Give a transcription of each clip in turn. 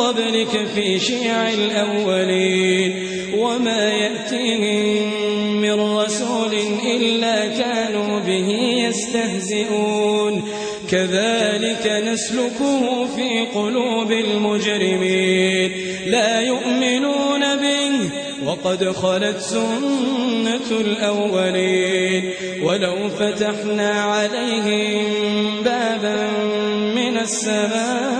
قبلك في شيع الأولين وما يأتيهم من رسول إلا كانوا به يستهزئون. كذلك نسلكه في قلوب المجرمين. لا يؤمنون به وقد خلت سنة الأولين. ولو فتحنا عليهم بابا من السماء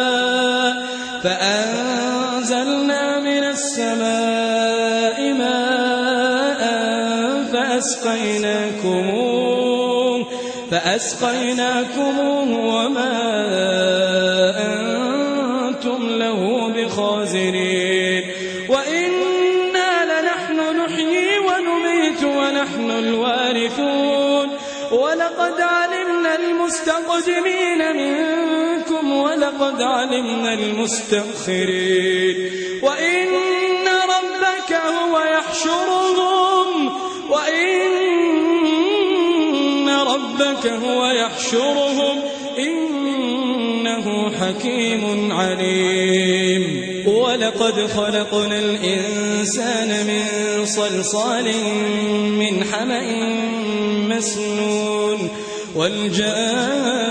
فأنزلنا من السماء ماء فأسقيناكموه فأسقيناكموه وما علمنا المستأخرين. وإن ربك هو يحشرهم. وإن ربك هو يحشرهم. إنه حكيم عليم. ولقد خلقنا الإنسان من صلصال من حمأ مسنون. والجان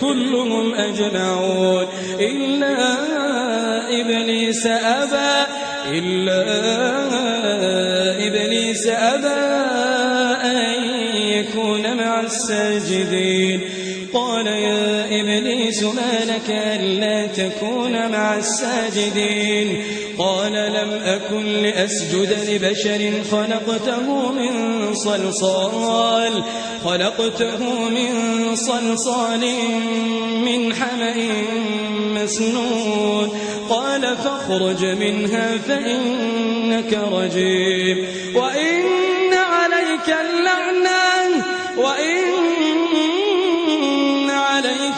كلهم أجمعون. إلا إبليس أبى إلا إبليس أبى أن يكون مع الساجدين. قال يا إبليس ما لك ألا تكون مع الساجدين. قال لم أكن لأسجد لبشر خلقته من صلصال. خلقته من صلصال من حمأ مسنون. قال فاخرج منها فإنك رجيم. وإن عليك اللعنة وإن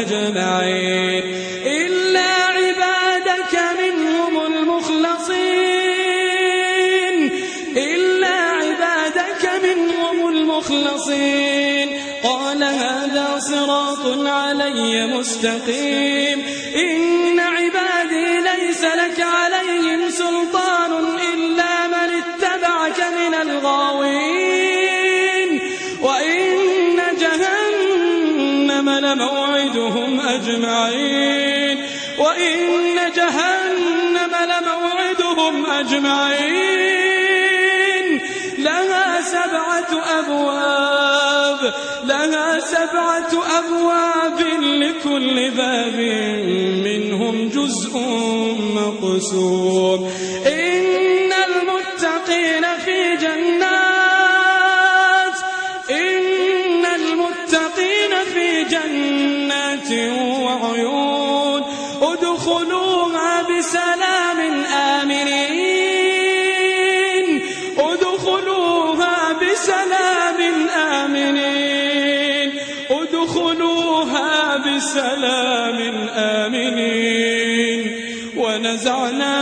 أجمعين. إلا عبادك منهم المخلصين. إلا عبادك منهم المخلصين. قال هذا صراط علي مستقيم. لموعدهم أجمعين. وإن جهنم لموعدهم أجمعين. لها سبعة أبواب لها سبعة أبواب لكل باب منهم جزء مقسوم. إن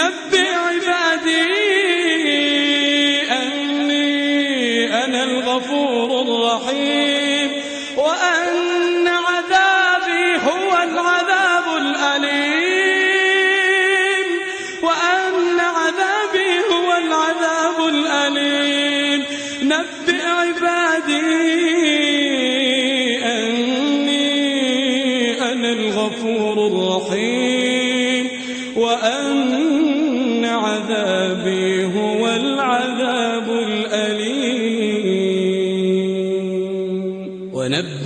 نبئ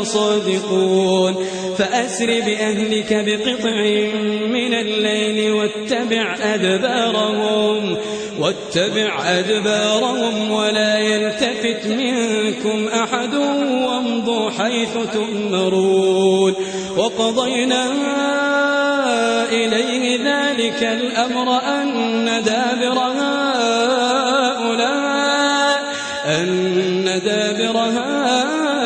لصادقون فأسر بأهلك بقطع من الليل واتبع أدبارهم. واتبع أدبارهم ولا يلتفت منكم أحد وامضوا حيث تؤمرون. وقضينا إليه ذلك الأمر أن دابر هؤلاء أن دابر هؤلاء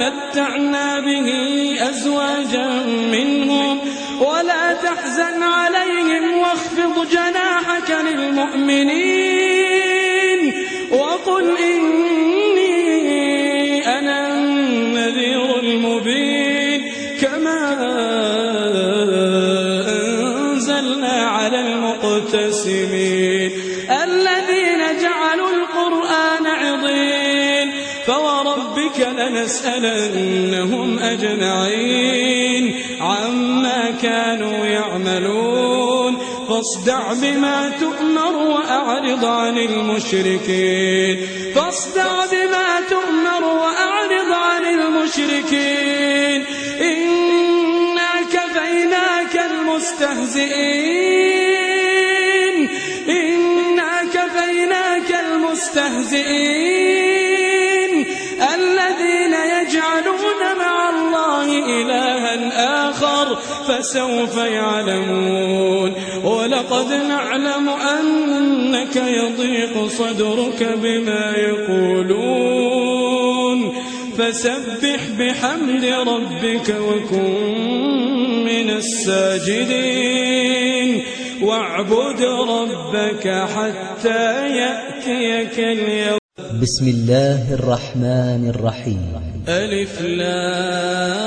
متعنا به أزواجا منهم ولا تحزن عليهم واخفض جناحك للمؤمنين لنسألنهم أجمعين عما كانوا يعملون. فاصدع بما تؤمر وأعرض عن المشركين. فاصدع بما تؤمر وأعرض عن المشركين. إنا كفيناك المستهزئين. إنا كفيناك المستهزئين. فسوف يعلمون. ولقد نعلم أنك يضيق صدرك بما يقولون. فسبح بحمد ربك وكن من الساجدين. واعبد ربك حتى يأتيك اليوم. بسم الله الرحمن الرحيم. ألف لا